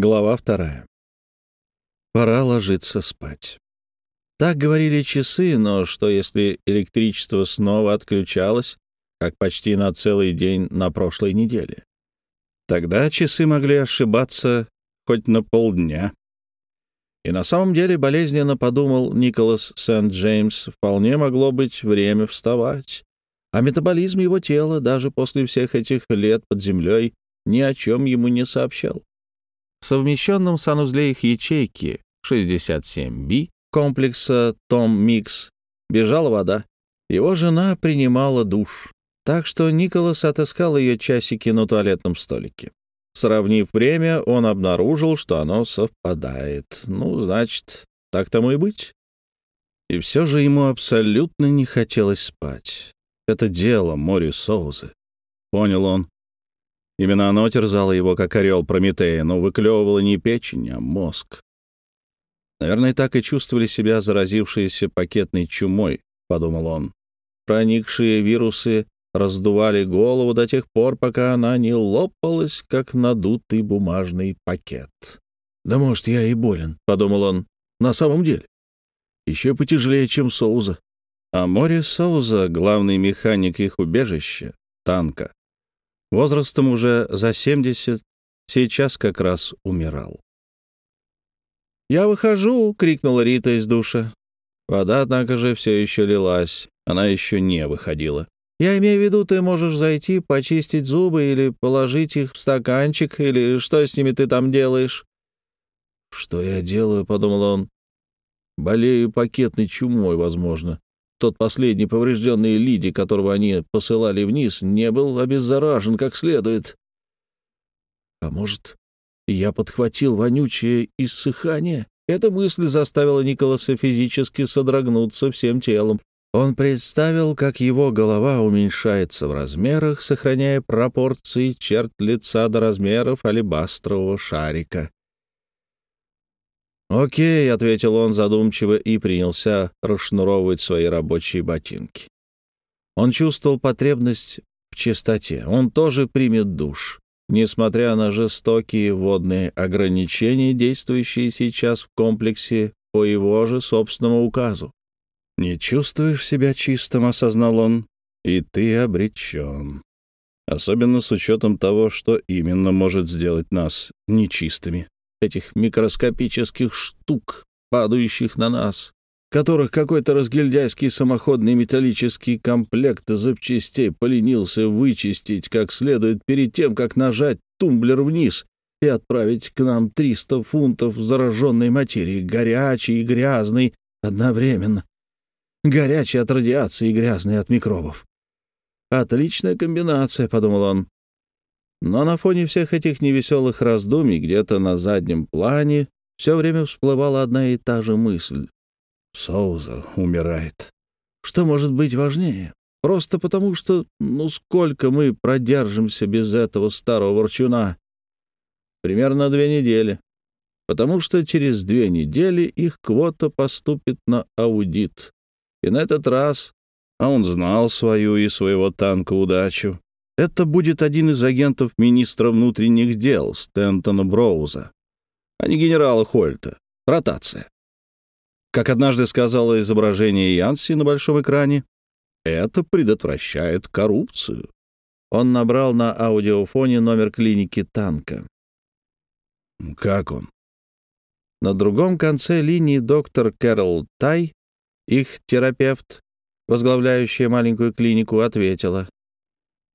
Глава вторая. Пора ложиться спать. Так говорили часы, но что если электричество снова отключалось, как почти на целый день на прошлой неделе? Тогда часы могли ошибаться хоть на полдня. И на самом деле, болезненно подумал Николас Сент-Джеймс, вполне могло быть время вставать. А метаболизм его тела даже после всех этих лет под землей ни о чем ему не сообщал. В совмещенном санузле их ячейки 67B комплекса Том Микс бежала вода. Его жена принимала душ, так что Николас отыскал ее часики на туалетном столике. Сравнив время, он обнаружил, что оно совпадает. Ну, значит, так тому и быть. И все же ему абсолютно не хотелось спать. Это дело Мори Соузы. Понял он. Именно оно терзало его, как орел Прометея, но выклевывало не печень, а мозг. Наверное, так и чувствовали себя заразившиеся пакетной чумой, — подумал он. Проникшие вирусы раздували голову до тех пор, пока она не лопалась, как надутый бумажный пакет. «Да может, я и болен», — подумал он, — «на самом деле. Еще потяжелее, чем Соуза». А море Соуза, главный механик их убежища, танка, возрастом уже за 70, сейчас как раз умирал. «Я выхожу!» — крикнула Рита из душа. Вода, однако же, все еще лилась. Она еще не выходила. «Я имею в виду, ты можешь зайти, почистить зубы или положить их в стаканчик, или что с ними ты там делаешь?» «Что я делаю?» — подумал он. «Болею пакетной чумой, возможно. Тот последний поврежденный Лиди, которого они посылали вниз, не был обеззаражен как следует. А может, я подхватил вонючее иссыхание? Эта мысль заставила Николаса физически содрогнуться всем телом. Он представил, как его голова уменьшается в размерах, сохраняя пропорции черт лица до размеров алебастрового шарика. «Окей», — ответил он задумчиво и принялся расшнуровывать свои рабочие ботинки. Он чувствовал потребность в чистоте. Он тоже примет душ. Несмотря на жестокие водные ограничения, действующие сейчас в комплексе по его же собственному указу. «Не чувствуешь себя чистым», — осознал он, — «и ты обречен». Особенно с учетом того, что именно может сделать нас нечистыми этих микроскопических штук, падающих на нас, которых какой-то разгильдяйский самоходный металлический комплект запчастей поленился вычистить как следует перед тем, как нажать тумблер вниз и отправить к нам 300 фунтов зараженной материи, горячей и грязной одновременно. Горячей от радиации и грязной от микробов. «Отличная комбинация», — подумал он. Но на фоне всех этих невеселых раздумий где-то на заднем плане все время всплывала одна и та же мысль. Соуза умирает. Что может быть важнее? Просто потому что, ну сколько мы продержимся без этого старого ворчуна? Примерно две недели. Потому что через две недели их квота поступит на аудит. И на этот раз, а он знал свою и своего танка удачу, это будет один из агентов министра внутренних дел Стентона Броуза, а не генерала Хольта. Ротация. Как однажды сказала изображение Янси на большом экране, это предотвращает коррупцию. Он набрал на аудиофоне номер клиники танка. Как он? На другом конце линии доктор Кэрол Тай, их терапевт, возглавляющая маленькую клинику, ответила.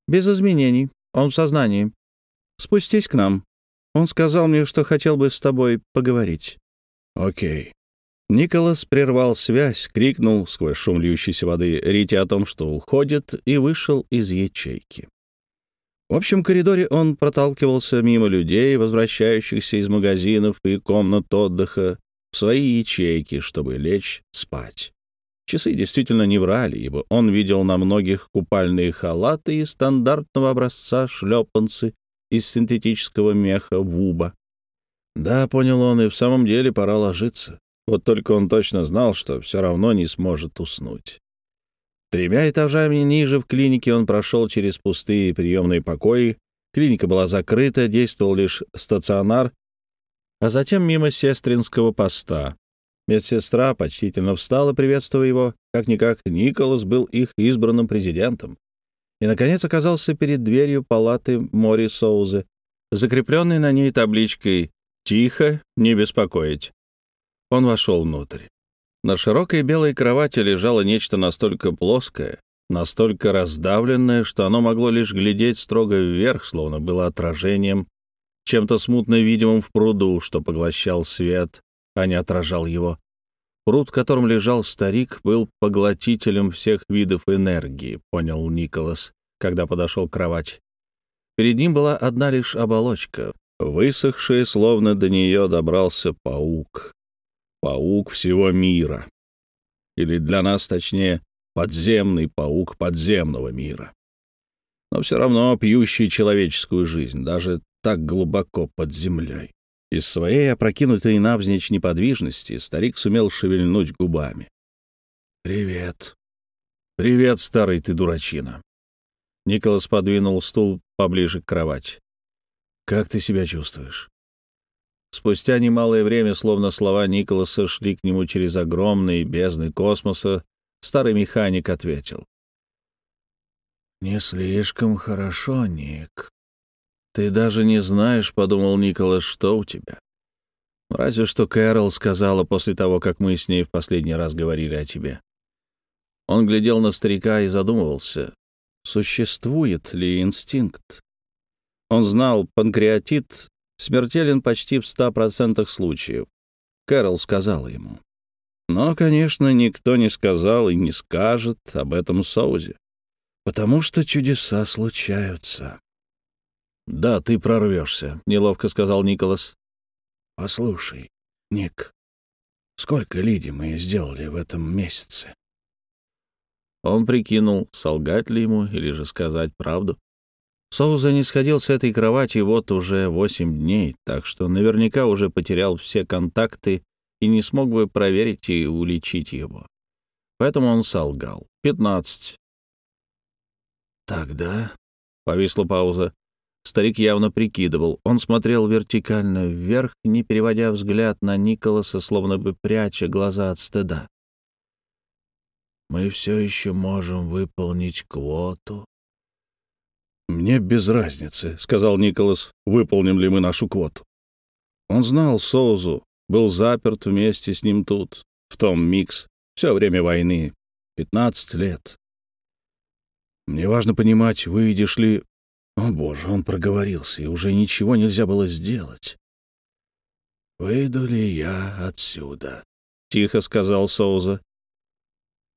Без изменений. Он в сознании. Спустись к нам. Он сказал мне, что хотел бы с тобой поговорить». «Окей». Николас прервал связь, крикнул сквозь шум льющейся воды Рите о том, что уходит, и вышел из ячейки. В общем коридоре он проталкивался мимо людей, возвращающихся из магазинов и комнат отдыха, в свои ячейки, чтобы лечь спать. Часы действительно не врали, ибо он видел на многих купальные халаты и стандартного образца шлепанцы из синтетического меха вуба. Да, понял он, и в самом деле пора ложиться. Вот только он точно знал, что все равно не сможет уснуть. Тремя этажами ниже в клинике он прошел через пустые приемные покои. Клиника была закрыта, действовал лишь стационар. а затем мимо сестринского поста. Медсестра почтительно встала, приветствуя его. Как-никак Николас был их избранным президентом. И, наконец, оказался перед дверью палаты Мори Соузы, закрепленной на ней табличкой «Тихо, не беспокоить». Он вошел внутрь. На широкой белой кровати лежало нечто настолько плоское, настолько раздавленное, что оно могло лишь глядеть строго вверх, словно было отражением, чем-то смутно видимым в пруду, что поглощал свет, а не отражал его. Пруд, в котором лежал старик, был поглотителем всех видов энергии, понял Николас, когда подошел к кровати. Перед ним была одна лишь оболочка, высохшая, словно до нее добрался паук паук всего мира. Или для нас, точнее, подземный паук подземного мира. Но все равно пьющий человеческую жизнь, даже так глубоко под землей. Из своей опрокинутой навзничь неподвижности старик сумел шевельнуть губами. «Привет. Привет, старый ты дурачина». Николас подвинул стул поближе к кровати. «Как ты себя чувствуешь?» Спустя немалое время, словно слова Николаса шли к нему через огромные бездны космоса, старый механик ответил. «Не слишком хорошо, Ник. Ты даже не знаешь, — подумал Николас, — что у тебя. Разве что Кэрол сказала после того, как мы с ней в последний раз говорили о тебе». Он глядел на старика и задумывался, существует ли инстинкт. Он знал, панкреатит смертелен почти в ста процентах случаев. Кэрол сказала ему. Но, конечно, никто не сказал и не скажет об этом Соузе, потому что чудеса случаются. «Да, ты прорвешься», — неловко сказал Николас. «Послушай, Ник, сколько Лиди мы сделали в этом месяце?» Он прикинул, солгать ли ему или же сказать правду. Соуза не сходил с этой кровати вот уже восемь дней, так что наверняка уже потерял все контакты и не смог бы проверить и уличить его. Поэтому он солгал. «Пятнадцать». «Тогда...» — повисла пауза. Старик явно прикидывал. Он смотрел вертикально вверх, не переводя взгляд на Николаса, словно бы пряча глаза от стыда. «Мы все еще можем выполнить квоту», «Мне без разницы», — сказал Николас, — «выполним ли мы нашу квоту». Он знал Соузу, был заперт вместе с ним тут, в том микс, все время войны, пятнадцать лет. Мне важно понимать, выйдешь ли... О, боже, он проговорился, и уже ничего нельзя было сделать. «Выйду ли я отсюда?» — тихо сказал Соуза.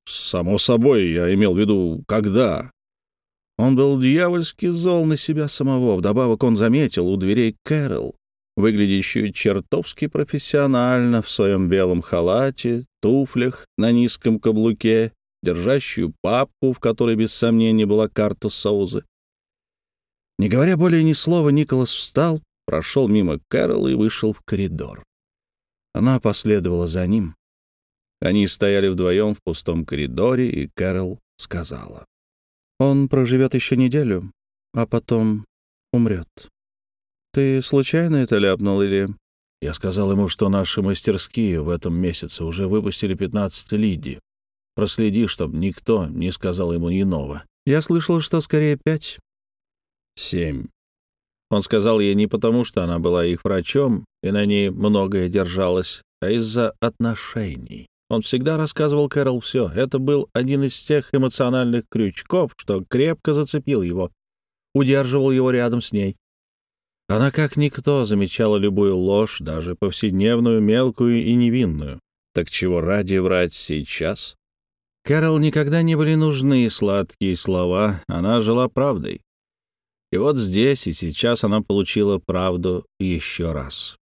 «Само собой, я имел в виду, когда?» Он был дьявольски зол на себя самого. Вдобавок он заметил у дверей Кэрол, выглядящую чертовски профессионально в своем белом халате, туфлях на низком каблуке, держащую папку, в которой без сомнения была карта Соузы. Не говоря более ни слова, Николас встал, прошел мимо Кэрол и вышел в коридор. Она последовала за ним. Они стояли вдвоем в пустом коридоре, и Кэрол сказала. Он проживет еще неделю, а потом умрет. Ты случайно это ляпнул или...» Я сказал ему, что наши мастерские в этом месяце уже выпустили 15 лиди. Проследи, чтобы никто не сказал ему иного. Я слышал, что скорее пять. Семь. Он сказал ей не потому, что она была их врачом, и на ней многое держалось, а из-за отношений. Он всегда рассказывал Кэрол все. Это был один из тех эмоциональных крючков, что крепко зацепил его, удерживал его рядом с ней. Она, как никто, замечала любую ложь, даже повседневную, мелкую и невинную. Так чего ради врать сейчас? Кэрол никогда не были нужны сладкие слова, она жила правдой. И вот здесь и сейчас она получила правду еще раз.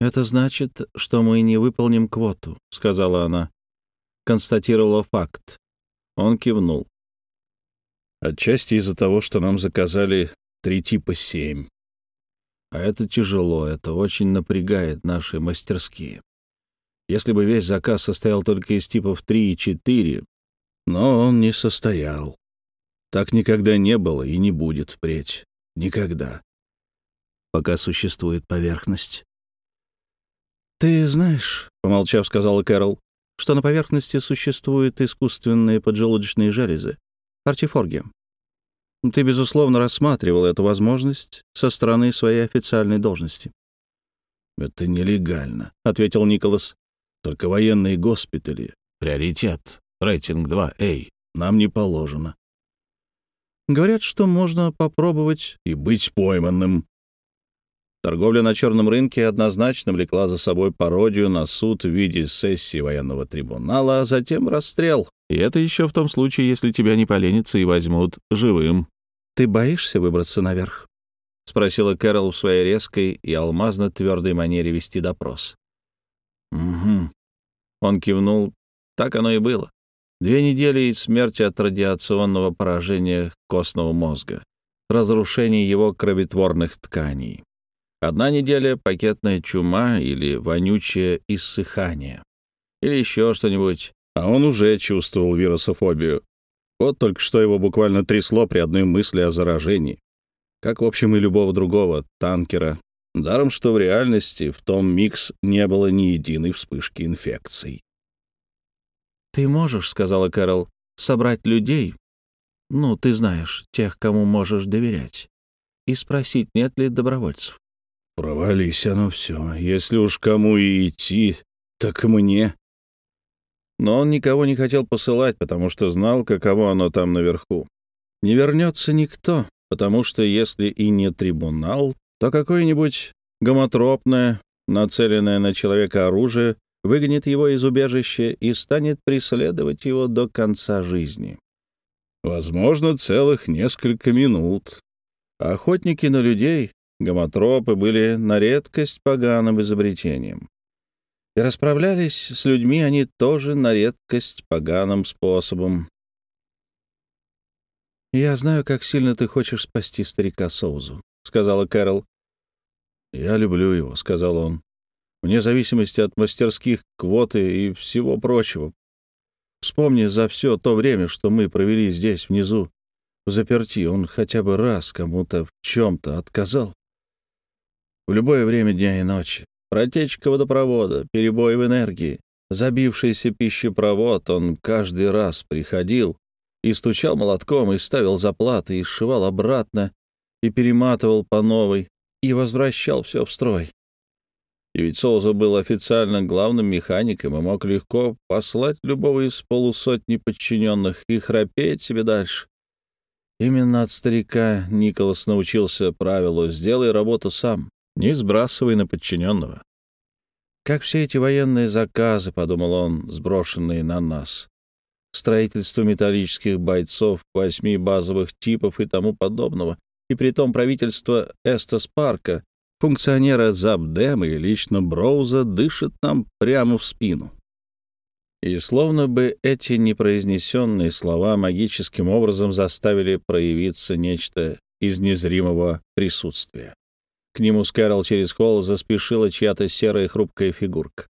«Это значит, что мы не выполним квоту», — сказала она. Констатировала факт. Он кивнул. «Отчасти из-за того, что нам заказали три типа семь. А это тяжело, это очень напрягает наши мастерские. Если бы весь заказ состоял только из типов три и четыре, но он не состоял. Так никогда не было и не будет впредь. Никогда. пока существует поверхность. «Ты знаешь», — помолчав, сказала Кэрол, «что на поверхности существуют искусственные поджелудочные железы, артифорги. Ты, безусловно, рассматривал эту возможность со стороны своей официальной должности». «Это нелегально», — ответил Николас. «Только военные госпитали. Приоритет. Рейтинг 2. Эй, нам не положено». «Говорят, что можно попробовать и быть пойманным», Торговля на черном рынке однозначно влекла за собой пародию на суд в виде сессии военного трибунала, а затем расстрел. И это еще в том случае, если тебя не поленятся и возьмут живым. «Ты боишься выбраться наверх?» — спросила Кэрол в своей резкой и алмазно-твердой манере вести допрос. «Угу». Он кивнул. Так оно и было. Две недели смерти от радиационного поражения костного мозга, разрушение его кроветворных тканей. Одна неделя — пакетная чума или вонючее иссыхание. Или еще что-нибудь. А он уже чувствовал вирусофобию. Вот только что его буквально трясло при одной мысли о заражении. Как, в общем, и любого другого танкера. Даром, что в реальности в том микс не было ни единой вспышки инфекций. «Ты можешь, — сказала Кэрол, — собрать людей, ну, ты знаешь, тех, кому можешь доверять, и спросить, нет ли добровольцев. Провались оно все. Если уж кому и идти, так мне. Но он никого не хотел посылать, потому что знал, каково оно там наверху. Не вернется никто, потому что если и не трибунал, то какое-нибудь гомотропное, нацеленное на человека оружие, выгонит его из убежища и станет преследовать его до конца жизни. Возможно, целых несколько минут. Охотники на людей Гомотропы были на редкость поганым изобретением. И расправлялись с людьми они тоже на редкость поганым способом. «Я знаю, как сильно ты хочешь спасти старика Соузу», — сказала Кэрол. «Я люблю его», — сказал он, — «вне зависимости от мастерских, квоты и всего прочего. Вспомни за все то время, что мы провели здесь, внизу, в заперти, он хотя бы раз кому-то в чем-то отказал в любое время дня и ночи. Протечка водопровода, перебой в энергии, забившийся пищепровод, он каждый раз приходил и стучал молотком, и ставил заплаты, и сшивал обратно, и перематывал по новой, и возвращал все в строй. И ведь Соуза был официально главным механиком и мог легко послать любого из полусотни подчиненных и храпеть себе дальше. Именно от старика Николас научился правилу «сделай работу сам». Не сбрасывай на подчиненного. Как все эти военные заказы, — подумал он, — сброшенные на нас. Строительство металлических бойцов, восьми базовых типов и тому подобного. И притом правительство Эстас Парка, функционера Забдема и лично Броуза дышит нам прямо в спину. И словно бы эти непроизнесенные слова магическим образом заставили проявиться нечто из незримого присутствия. К нему с Кэрол через холл заспешила чья-то серая хрупкая фигурка.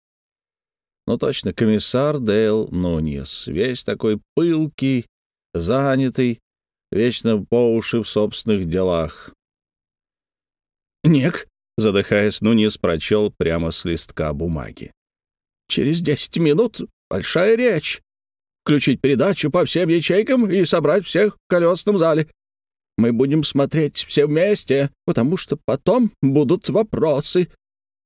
Ну точно, комиссар Дейл Нуньес, весь такой пылкий, занятый, вечно по уши в собственных делах. «Нек», — задыхаясь, Нуньес прочел прямо с листка бумаги. «Через десять минут большая речь. Включить передачу по всем ячейкам и собрать всех в колесном зале. Мы будем смотреть все вместе, потому что потом будут вопросы.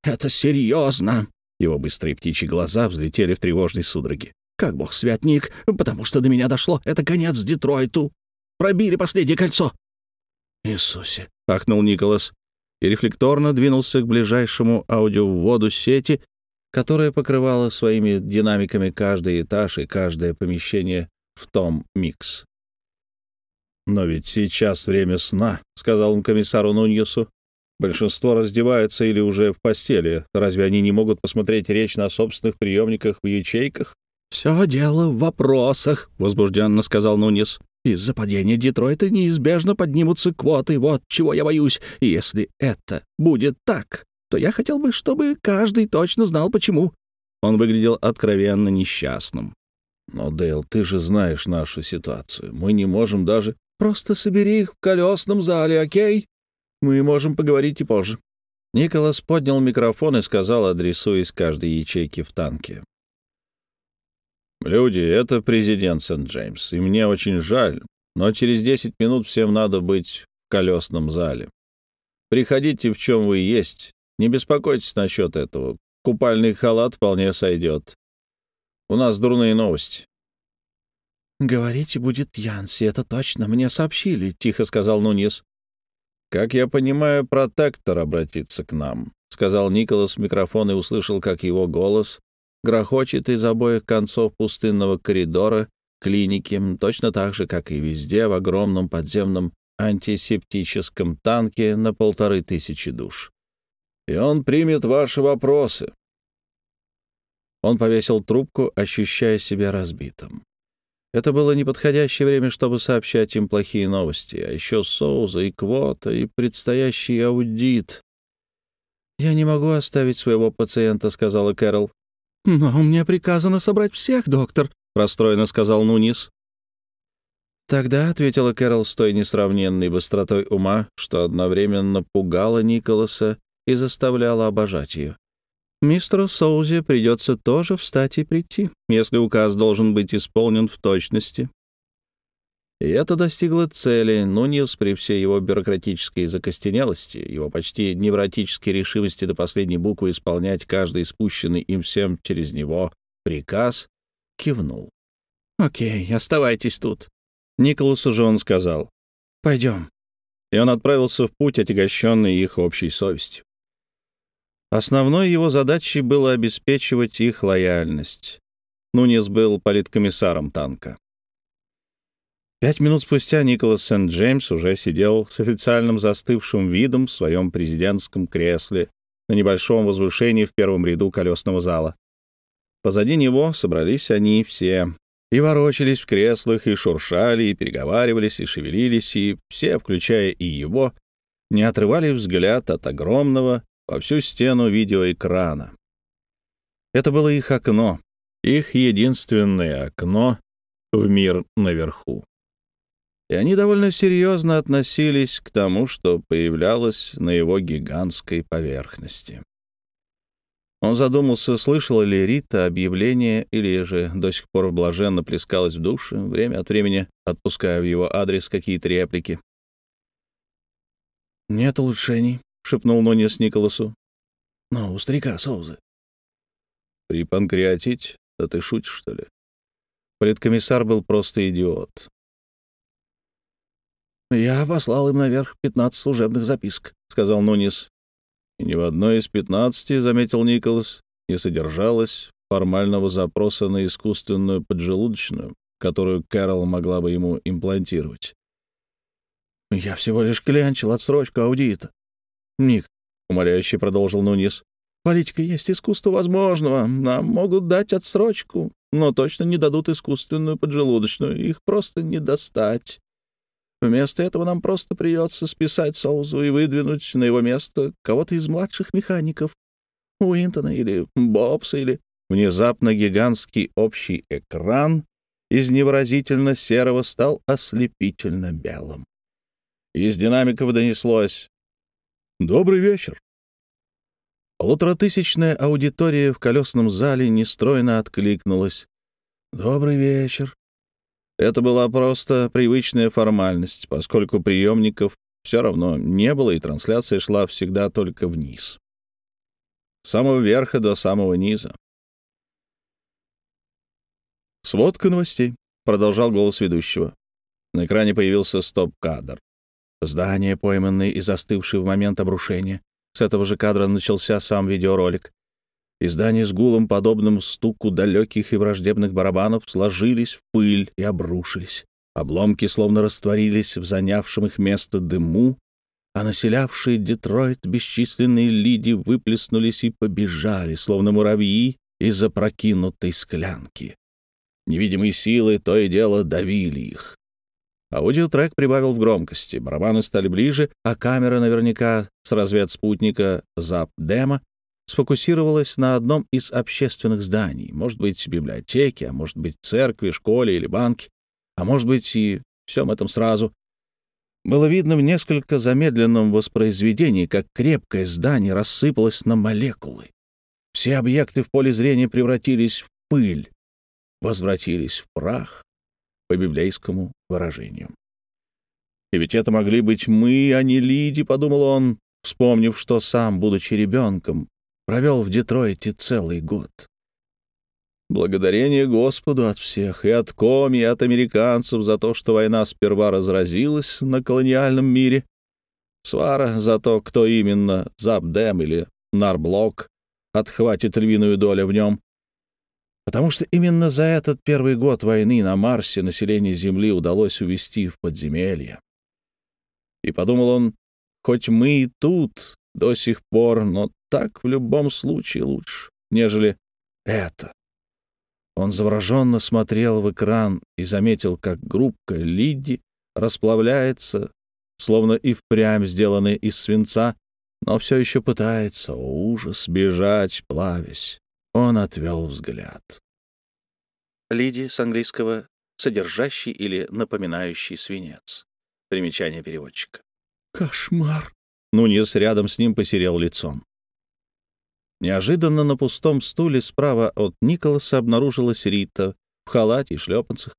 Это серьезно. Его быстрые птичьи глаза взлетели в тревожной судороги. Как бог свят, Ник, потому что до меня дошло. Это конец Детройту. Пробили последнее кольцо. Иисусе, — ахнул Николас и рефлекторно двинулся к ближайшему аудиоводу сети, которая покрывала своими динамиками каждый этаж и каждое помещение в том микс. «Но ведь сейчас время сна», — сказал он комиссару Нуньесу. «Большинство раздевается или уже в постели. Разве они не могут посмотреть речь на собственных приемниках в ячейках?» «Все дело в вопросах», — возбужденно сказал Нуньес. «Из-за падения Детройта неизбежно поднимутся квоты, вот чего я боюсь. И если это будет так, то я хотел бы, чтобы каждый точно знал, почему». Он выглядел откровенно несчастным. «Но, Дейл, ты же знаешь нашу ситуацию. Мы не можем даже...» Просто собери их в колесном зале, окей? Мы можем поговорить и позже. Николас поднял микрофон и сказал, адресуясь каждой ячейке в танке. «Люди, это президент Сент-Джеймс, и мне очень жаль, но через 10 минут всем надо быть в колесном зале. Приходите, в чем вы есть. Не беспокойтесь насчет этого. Купальный халат вполне сойдет. У нас дурные новости». «Говорите, будет Янси, это точно, мне сообщили», — тихо сказал Нуньес. «Как я понимаю, протектор обратится к нам», — сказал Николас в микрофон и услышал, как его голос грохочет из обоих концов пустынного коридора клиники, точно так же, как и везде в огромном подземном антисептическом танке на полторы тысячи душ. «И он примет ваши вопросы». Он повесил трубку, ощущая себя разбитым. Это было неподходящее время, чтобы сообщать им плохие новости, а еще Соуза и Квота, и предстоящий аудит. «Я не могу оставить своего пациента», — сказала Кэрол. «Но мне приказано собрать всех, доктор», — расстроенно сказал Нунис. «Тогда», — ответила Кэрол с той несравненной быстротой ума, что одновременно пугала Николаса и заставляла обожать ее. Мистеру Соузе придется тоже встать и прийти, если указ должен быть исполнен в точности. И это достигло цели. Нуньес при всей его бюрократической закостенелости, его почти невротической решимости до последней буквы исполнять каждый спущенный им всем через него приказ, кивнул. «Окей, оставайтесь тут». Николасу же он сказал. «Пойдем». И он отправился в путь, отягощенный их общей совестью. Основной его задачей было обеспечивать их лояльность. Нунес был политкомиссаром танка. Пять минут спустя Николас Сент-Джеймс уже сидел с официальным застывшим видом в своем президентском кресле на небольшом возвышении в первом ряду колесного зала. Позади него собрались они все, и ворочались в креслах, и шуршали, и переговаривались, и шевелились, и все, включая и его, не отрывали взгляд от огромного, во всю стену видеоэкрана. Это было их окно, их единственное окно в мир наверху. И они довольно серьезно относились к тому, что появлялось на его гигантской поверхности. Он задумался, слышала ли Рита объявление или же до сих пор блаженно плескалась в душе, время от времени отпуская в его адрес какие-то реплики. «Нет улучшений», — шепнул Нонис Николасу. «Но у старика Соузы». «При панкреатите? Да ты шутишь, что ли?» Политкомиссар был просто идиот. «Я послал им наверх пятнадцать служебных записок», — сказал Нунис. И ни в одной из пятнадцати, — заметил Николас, — не содержалось формального запроса на искусственную поджелудочную, которую Кэрол могла бы ему имплантировать. «Я всего лишь клянчил отсрочку аудита», «Ник», — умоляюще продолжил Нунис, — «политика есть искусство возможного. Нам могут дать отсрочку, но точно не дадут искусственную поджелудочную. Их просто не достать. Вместо этого нам просто придется списать Соузу и выдвинуть на его место кого-то из младших механиков. Уинтона или Бобса или...» Внезапно гигантский общий экран из невыразительно серого стал ослепительно белым. Из динамиков донеслось Добрый вечер. Полуторатысячная аудитория в колесном зале нестройно откликнулась. Добрый вечер. Это была просто привычная формальность, поскольку приемников все равно не было, и трансляция шла всегда только вниз. С самого верха до самого низа. «Сводка новостей», — продолжал голос ведущего. На экране появился стоп-кадр. Здание, пойманное и застывшее в момент обрушения. С этого же кадра начался сам видеоролик. И здания с гулом, подобным стуку далеких и враждебных барабанов, сложились в пыль и обрушились. Обломки словно растворились в занявшем их место дыму, а населявшие Детройт бесчисленные лиди выплеснулись и побежали, словно муравьи из опрокинутой склянки. Невидимые силы то и дело давили их. Аудиотрек прибавил в громкости, барабаны стали ближе, а камера наверняка с разведспутника ЗАП-демо сфокусировалась на одном из общественных зданий, может быть, библиотеки, а может быть, церкви, школе или банке, а может быть, и всем этом сразу. Было видно в несколько замедленном воспроизведении, как крепкое здание рассыпалось на молекулы. Все объекты в поле зрения превратились в пыль, возвратились в прах, по библейскому выражению. «И ведь это могли быть мы, а не Лиди», — подумал он, вспомнив, что сам, будучи ребенком, провел в Детройте целый год. Благодарение Господу от всех, и от коми, и от американцев за то, что война сперва разразилась на колониальном мире. Свара за то, кто именно, Забдем или Нарблок, отхватит львиную долю в нем. Потому что именно за этот первый год войны на Марсе население Земли удалось увести в подземелье. И подумал он, хоть мы и тут до сих пор, но так в любом случае лучше, нежели это. Он завороженно смотрел в экран и заметил, как группка Лидди расплавляется, словно и впрямь сделанная из свинца, но все еще пытается, о ужас, бежать, плавясь. Он отвел взгляд. Лидия с английского «содержащий» или «напоминающий свинец». Примечание переводчика. «Кошмар!» Нуньес рядом с ним посерел лицом. Неожиданно на пустом стуле справа от Николаса обнаружилась Рита в халате и шлепанцах.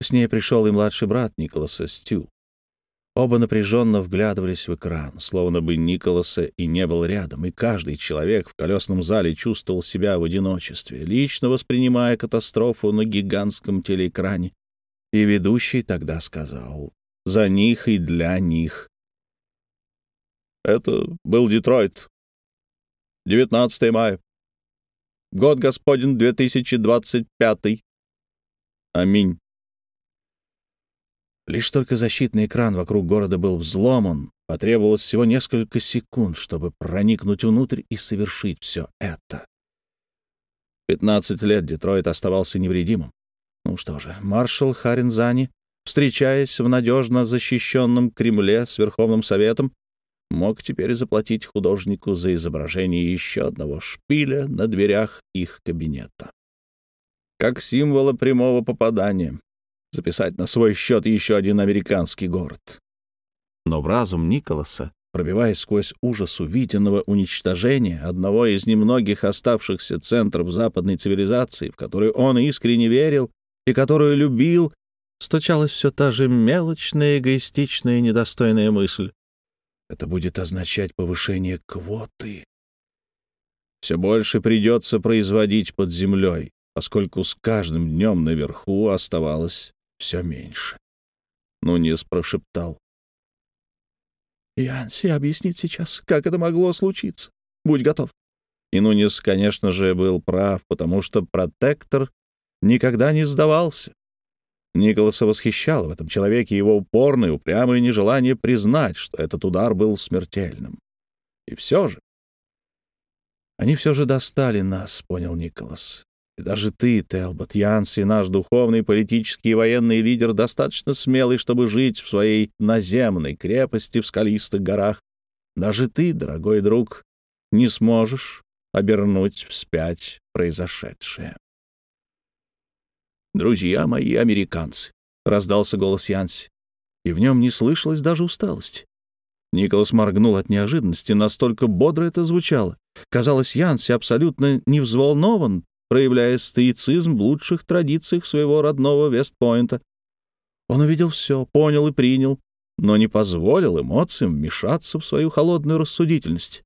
С ней пришел и младший брат Николаса, Стю. Оба напряженно вглядывались в экран, словно бы Николаса и не был рядом, и каждый человек в колесном зале чувствовал себя в одиночестве, лично воспринимая катастрофу на гигантском телеэкране. И ведущий тогда сказал «За них и для них». Это был Детройт, 19 мая. Год Господень 2025. Аминь. Лишь только защитный экран вокруг города был взломан, потребовалось всего несколько секунд, чтобы проникнуть внутрь и совершить все это. 15 лет Детройт оставался невредимым. Ну что же, маршал Харинзани, встречаясь в надежно защищенном Кремле с Верховным Советом, мог теперь заплатить художнику за изображение еще одного шпиля на дверях их кабинета. Как символа прямого попадания. Записать на свой счет еще один американский город. Но в разум Николаса, пробиваясь сквозь ужас увиденного уничтожения одного из немногих оставшихся центров западной цивилизации, в которую он искренне верил и которую любил, стучалась все та же мелочная, эгоистичная, недостойная мысль. Это будет означать повышение квоты. Все больше придется производить под землей, поскольку с каждым днем наверху оставалось все меньше. Нунес прошептал. «Янси объяснит сейчас, как это могло случиться. Будь готов». И Нунес, конечно же, был прав, потому что протектор никогда не сдавался. Николаса восхищало в этом человеке его упорное, упрямое нежелание признать, что этот удар был смертельным. И все же... Они все же достали нас, понял Николас. И даже ты, Телбот Янси, наш духовный, политический и военный лидер, достаточно смелый, чтобы жить в своей наземной крепости в скалистых горах. Даже ты, дорогой друг, не сможешь обернуть вспять произошедшее. «Друзья мои американцы», — раздался голос Янси, и в нем не слышалось даже усталости. Николас моргнул от неожиданности, настолько бодро это звучало. Казалось, Янси абсолютно не взволнован, проявляя стоицизм в лучших традициях своего родного Вестпойнта. Он увидел все, понял и принял, но не позволил эмоциям вмешаться в свою холодную рассудительность.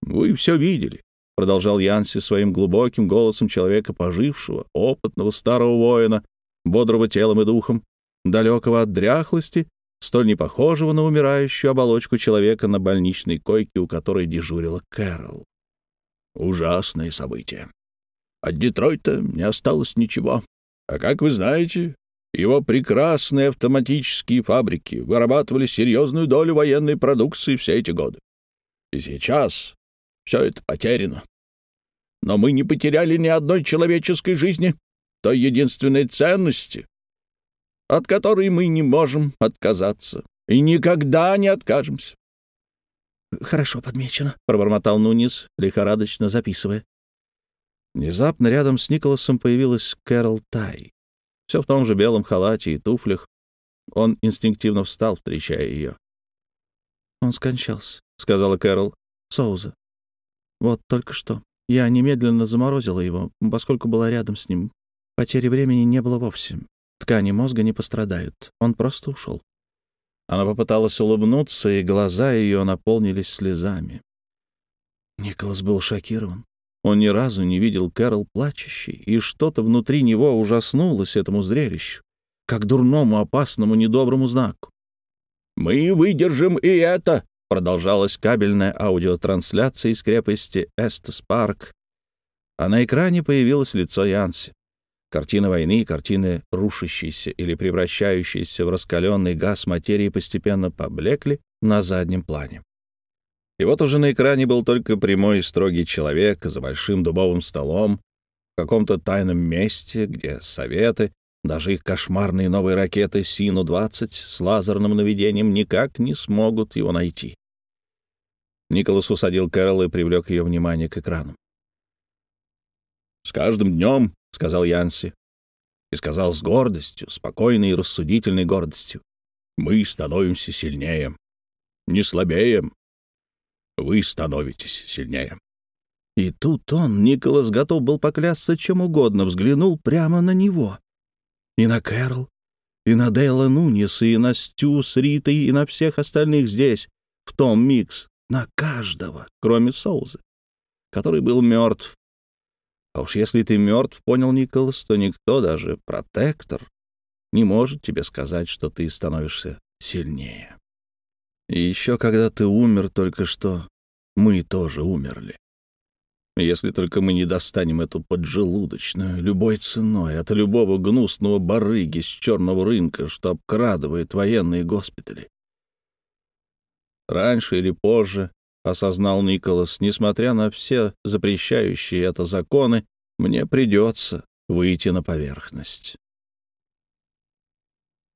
«Вы все видели. — продолжал Янси своим глубоким голосом человека пожившего, опытного старого воина, бодрого телом и духом, далекого от дряхлости, столь не похожего на умирающую оболочку человека на больничной койке, у которой дежурила Кэрол. Ужасные события. От Детройта не осталось ничего. А как вы знаете, его прекрасные автоматические фабрики вырабатывали серьезную долю военной продукции все эти годы. И сейчас все это потеряно. Но мы не потеряли ни одной человеческой жизни, той единственной ценности, от которой мы не можем отказаться и никогда не откажемся. «Хорошо подмечено», — пробормотал Нунис, лихорадочно записывая. Внезапно рядом с Николасом появилась Кэрол Тай. Все в том же белом халате и туфлях. Он инстинктивно встал, встречая ее. «Он скончался», — сказала Кэрол. «Соуза. Вот только что. Я немедленно заморозила его, поскольку была рядом с ним. Потери времени не было вовсе. Ткани мозга не пострадают. Он просто ушел». Она попыталась улыбнуться, и глаза ее наполнились слезами. Николас был шокирован. Он ни разу не видел Кэрол плачущей, и что-то внутри него ужаснулось этому зрелищу, как дурному, опасному, недоброму знаку. «Мы выдержим и это!» — продолжалась кабельная аудиотрансляция из крепости Эстес-Парк, а на экране появилось лицо Янси. Картины войны, картины рушащейся или превращающейся в раскаленный газ материи постепенно поблекли на заднем плане. И вот уже на экране был только прямой и строгий человек за большим дубовым столом в каком-то тайном месте, где советы, даже их кошмарные новые ракеты Сину-20 с лазерным наведением никак не смогут его найти. Николас усадил Кэрол и привлек ее внимание к экрану. «С каждым днем», — сказал Янси, и сказал с гордостью, спокойной и рассудительной гордостью, «мы становимся сильнее, не слабеем, вы становитесь сильнее». И тут он, Николас, готов был поклясться чем угодно, взглянул прямо на него. И на Кэрол, и на Дейла Нунис, и на Стю с Ритой, и на всех остальных здесь, в том микс, на каждого, кроме Соуза, который был мертв. А уж если ты мертв, понял Николас, то никто, даже протектор, не может тебе сказать, что ты становишься сильнее. И еще когда ты умер только что, мы тоже умерли. Если только мы не достанем эту поджелудочную любой ценой от любого гнусного барыги с черного рынка, что обкрадывает военные госпитали. Раньше или позже, осознал Николас, несмотря на все запрещающие это законы, мне придется выйти на поверхность.